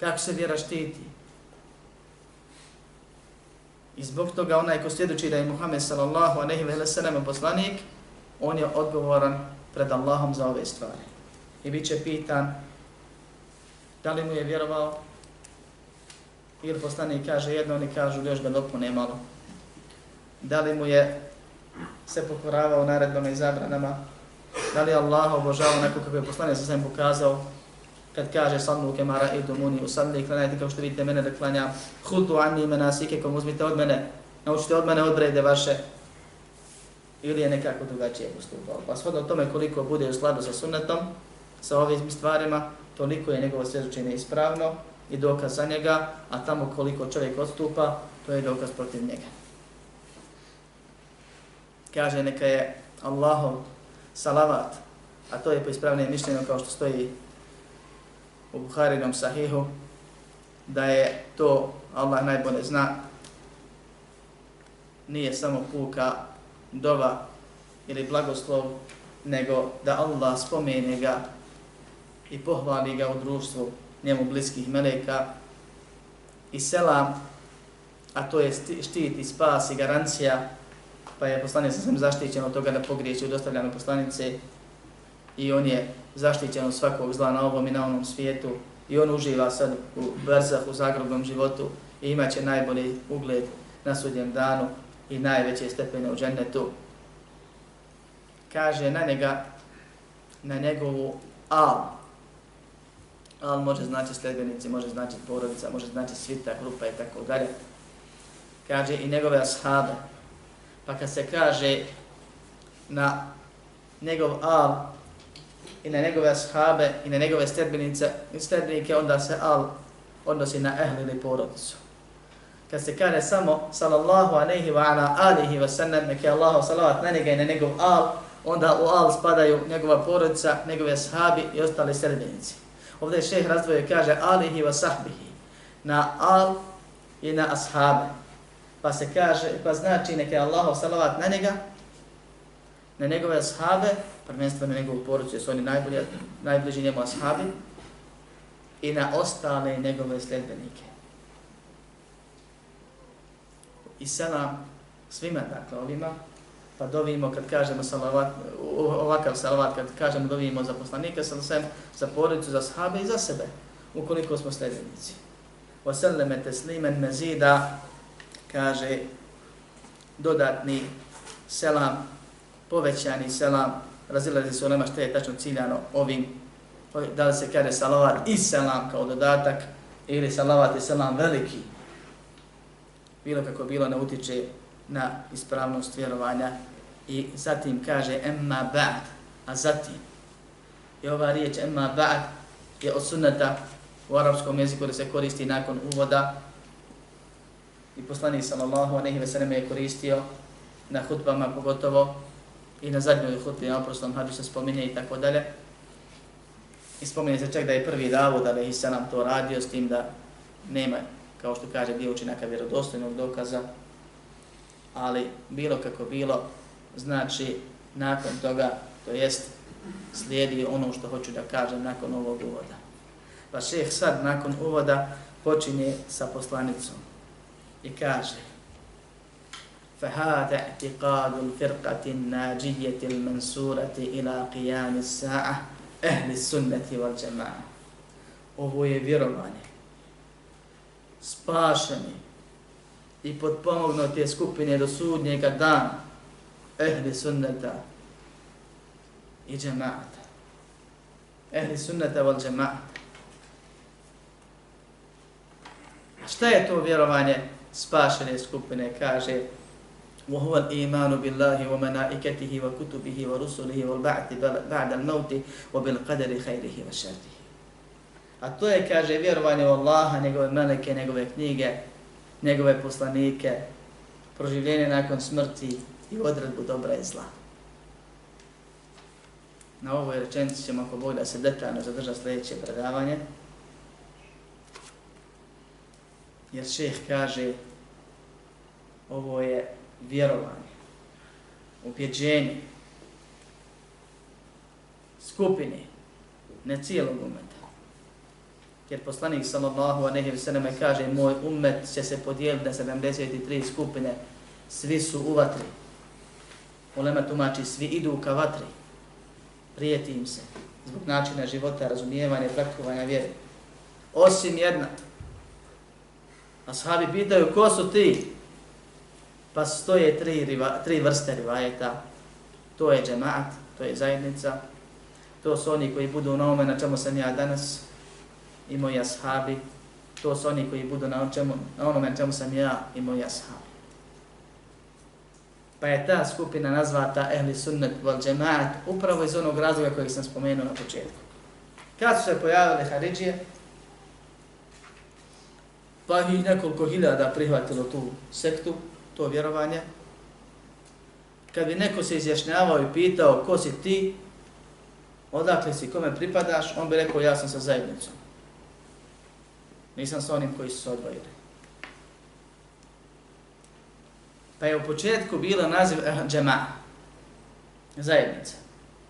kako se vjera štiti. I zbog toga onaj ko svjedoči da je Muhammed sallallahu a nehi vele sallam poslanik, on je odgovoran pred Allahom za ove stvari. I bit će pitan da li mu je vjerovao ili poslanik kaže jedno, oni kažu još ga dopune malo. Da li mu je se pokoravao naredbama i zabranama, da li Allah obožavao neko kako je poslanik sa svem pokazao, kad kaže sallu kemara i domuni u kao što vidite mene da klanjam, hudu anni ime nasike, kom uzmite od mene, naučite od mene odbrede vaše, ili je nekako drugačije postupao. Pa shodno tome koliko bude u skladu sa sunnetom, sa ovim stvarima, toliko je njegovo svjedočenje ispravno i dokaz za njega, a tamo koliko čovjek odstupa, to je dokaz protiv njega. Kaže neka je Allahov salavat, a to je po ispravljenom mišljenju kao što stoji u Buharinom sahihu, da je to Allah najbolje zna, nije samo puka dova ili blagoslov, nego da Allah spomene ga i pohvali ga u društvu njemu bliskih meleka. I selam, a to je štit i spas i garancija, pa je poslanik sa zaštićen od toga da pogrijeći u dostavljanju poslanice i on je zaštićen od svakog zla na ovom i na onom svijetu i on uživa sad u brzah, u zagrobnom životu i imaće najbolji ugled na sudjem danu i najveće stepene u džennetu. Kaže na njega, na njegovu al. Al može znači sledbenici, može znači porodica, može znači svita, grupa i tako dalje. Kaže i njegove ashabe. Pa kad se kaže na njegov al, i na njegove ashabe i na njegove stedbenice, stedbenike, onda se al odnosi na ehli ili porodicu. Kad se kaže samo sallallahu alaihi wa ala alihi wa sallam, neke Allahu salavat na njega i na njegov al, onda u al spadaju njegova porodica, njegove ashabi i ostali stedbenici. Ovdje šeh razdvoje kaže alihi wa sahbihi, na al i na ashabe. Pa se kaže, pa znači neke Allahu salavat na njega, na njegove ashabe, prvenstveno na njegovu porucu, jer su oni najbolji, najbliži njemu ashabi, i na ostale njegove sljedbenike. I selam svima, dakle, ovima, pa dovimo kad kažemo salavat, ovakav salavat, kad kažemo dovimo za poslanika, sam sem za porodicu, za ashabe i za sebe, ukoliko smo sljedbenici. Wasallame teslimen mezida, kaže dodatni selam, povećani selam, razilazi se u nema što je tačno ciljano ovim, da li se kaže salavat i selam kao dodatak, ili salavat i selam veliki, bilo kako bilo ne utiče na ispravnost vjerovanja i zatim kaže emma ba'd, a zatim i ova riječ emma ba'd je od sunnata u arapskom jeziku da se koristi nakon uvoda i poslanik sallallahu alejhi ve sellem je koristio na hutbama pogotovo i na zadnjoj hutbi na oprostom hadisu se spominje i tako dalje. I spominje se čak da je prvi Davud, ali se nam to radio s tim da nema, kao što kaže, dio učinaka vjerodostojnog dokaza, ali bilo kako bilo, znači nakon toga, to jest slijedi ono što hoću da kažem nakon ovog uvoda. Pa šeh sad nakon uvoda počinje sa poslanicom i kaže فهذا اعتقاد الفرقة الناجية المنصورة إلى قيام الساعة أهل السنة والجماعة Ovo je vjerovanje spašeni i potpomognuti skupine do sudnjega dana ehli sunneta i džemaata. Ehli sunneta wal džemaata. Šta je to vjerovanje spašene skupine? Kaže وهو الإيمان بالله وملائكته وكتبه ورسله والبعث بعد الموت وبالقدر خيره وشره A to je, kaže, vjerovanje u Allaha, njegove meleke, njegove knjige, njegove poslanike, proživljenje nakon smrti i odredbu dobra i zla. Na ovoj rečenici ćemo, ako Bog da se detaljno zadrža sljedeće predavanje, Jer šeh kaže, ovo je vjerovanje, ubjeđenje, skupine, ne cijelog umeta. Jer poslanik sallallahu alejhi ve selleme kaže moj ummet će se podijeliti na 73 skupine, svi su u vatri. Ulema tumači, svi idu ka vatri. Prijeti im se zbog načina života, razumijevanja i praktikovanja vjere. Osim jedna. Ashabi pitaju ko su ti? Pa stoje tri, riva, tri vrste rivajeta. To je džemaat, to je zajednica. To su oni koji budu na ome na čemu sam ja danas i moji ashabi, to su oni koji budu na, čemu, na onome na čemu sam ja i moji ashabi. Pa je ta skupina nazvata Ehli Sunnet wal Džemaat upravo iz onog razloga kojeg sam spomenuo na početku. Kad su se pojavili Haridžije, pa i nekoliko hiljada prihvatilo tu sektu, to vjerovanje, kad bi neko se izjašnjavao i pitao ko si ti, odakle si, kome pripadaš, on bi rekao ja sam sa zajednicom. Nisam sa onim koji su se odvojili. Pa je u početku bila naziv eh, džema, zajednica.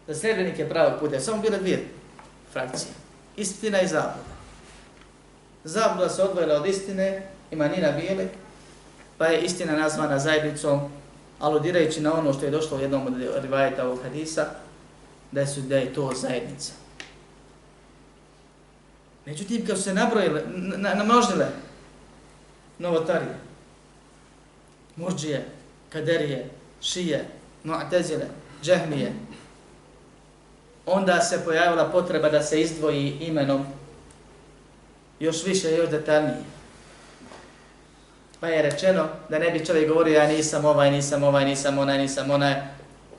Za sredbenike pravog puta, samo bile dvije frakcije. Istina i zabluda. Zabluda se odvojila od istine, ima nina bijele, pa je istina nazvana zajednicom, aludirajući na ono što je došlo u jednom od rivajeta ovog hadisa, da, su, da je to zajednica. Međutim, kad su se nabrojile, na, namnožile novotarije, murđije, kaderije, šije, mu'tezile, džehmije, onda se pojavila potreba da se izdvoji imenom još više, još detaljnije. Pa je rečeno da ne bi čovjek govorio ja nisam ovaj, nisam ovaj, nisam onaj, nisam onaj,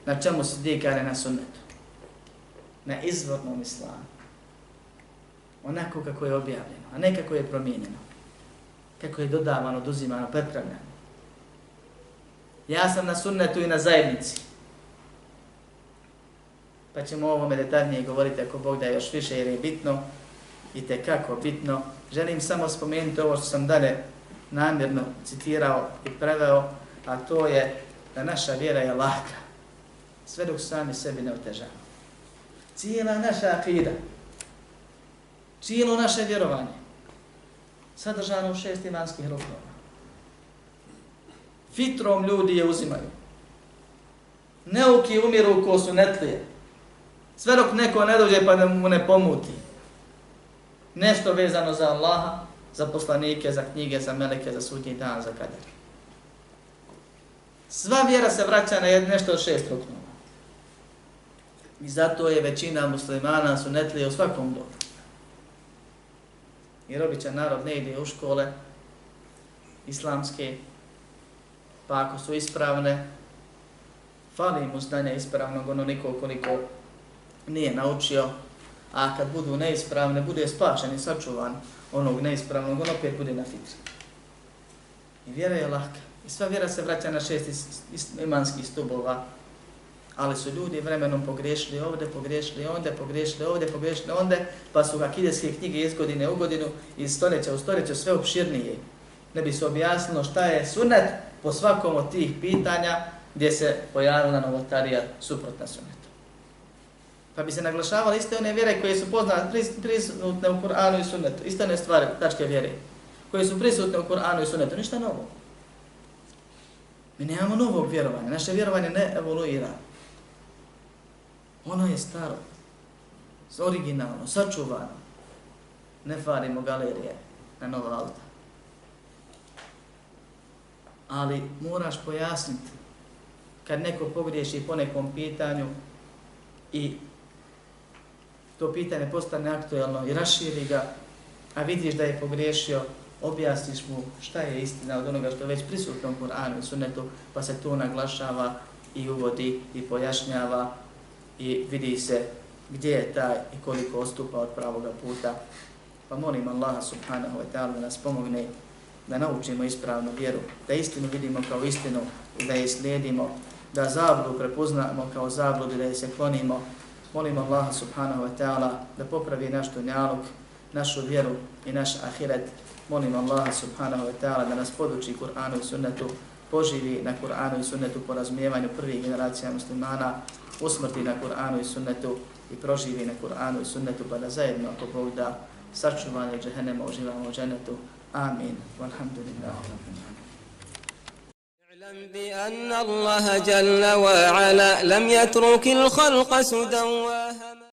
na čemu se dikane na sunnetu? Na izvornom islamu onako kako je objavljeno, a ne kako je promijenjeno. Kako je dodavano, oduzimano, prepravljeno. Ja sam na sunnetu i na zajednici. Pa ćemo o ovome detaljnije govoriti ako Bog da još više jer je bitno i te kako bitno. Želim samo spomenuti ovo što sam dalje namjerno citirao i preveo, a to je da naša vjera je laka. Sve dok sami sebi ne otežamo. Cijela naša akida, cijelo naše vjerovanje, sadržano u šest imanskih rukova. Fitrom ljudi je uzimaju. Neuki umiru ko su netlije. Sve dok neko ne dođe pa da mu ne pomuti. Nešto vezano za Allaha, za poslanike, za knjige, za meleke, za sudnji dan, za kader. Sva vjera se vraća na nešto od šest ruknova. I zato je većina muslimana su u svakom dobu jer običan narod ne ide u škole islamske, pa ako su ispravne, fali mu znanja ispravnog onoliko koliko nije naučio, a kad budu neispravne, bude spačen i sačuvan onog neispravnog, on opet bude na fitri. I vjera je lahka. I sva vjera se vraća na šest imanskih stubova, ali su ljudi vremenom pogrešili ovde, pogrešili onde, pogrešili ovde, pogrešili onde, pa su akideske knjige iz godine u godinu, iz stoljeća u stoljeća sve opširnije. Ne bi se objasnilo šta je sunet po svakom od tih pitanja gdje se pojavila novotarija suprotna sunetu. Pa bi se naglašavali iste one vjere koje su poznate, prisutne u Kur'anu i sunnetu. Iste one stvari, tačke vjere, koje su prisutne u Kur'anu i sunnetu. Ništa novo. Mi nemamo novog vjerovanja. Naše vjerovanje ne evoluira. Ono je staro. Originalno, sačuvano. Ne farimo galerije na nova auta. Ali moraš pojasniti kad neko pogriješi po nekom pitanju i to pitanje postane aktuelno i raširi ga, a vidiš da je pogriješio, objasniš mu šta je istina od onoga što je već prisutno u Kur'anu i sunnetu, pa se to naglašava i uvodi i pojašnjava i vidi se gdje je taj i koliko ostupa od pravoga puta. Pa molim Allaha subhanahu wa ta'ala da nas pomogne da naučimo ispravnu vjeru, da istinu vidimo kao istinu i da je slijedimo, da zabludu prepoznamo kao zabludu da je se klonimo, Molim Allah subhanahu wa ta'ala da popravi naš dunjaluk, našu vjeru i naš ahiret. Molim Allah subhanahu wa ta'ala da nas poduči Kur'anu i sunnetu, poživi na Kur'anu i sunnetu po razumijevanju prvih generacija muslimana, usmrti na Kur'anu i sunnetu i proživi na Kur'anu i sunnetu pa da zajedno ako Bog da sačuvanje džehennema uživamo u dženetu. Amin. Walhamdulillah. أعلم بأن الله جل وعلا لم يترك الخلق سدى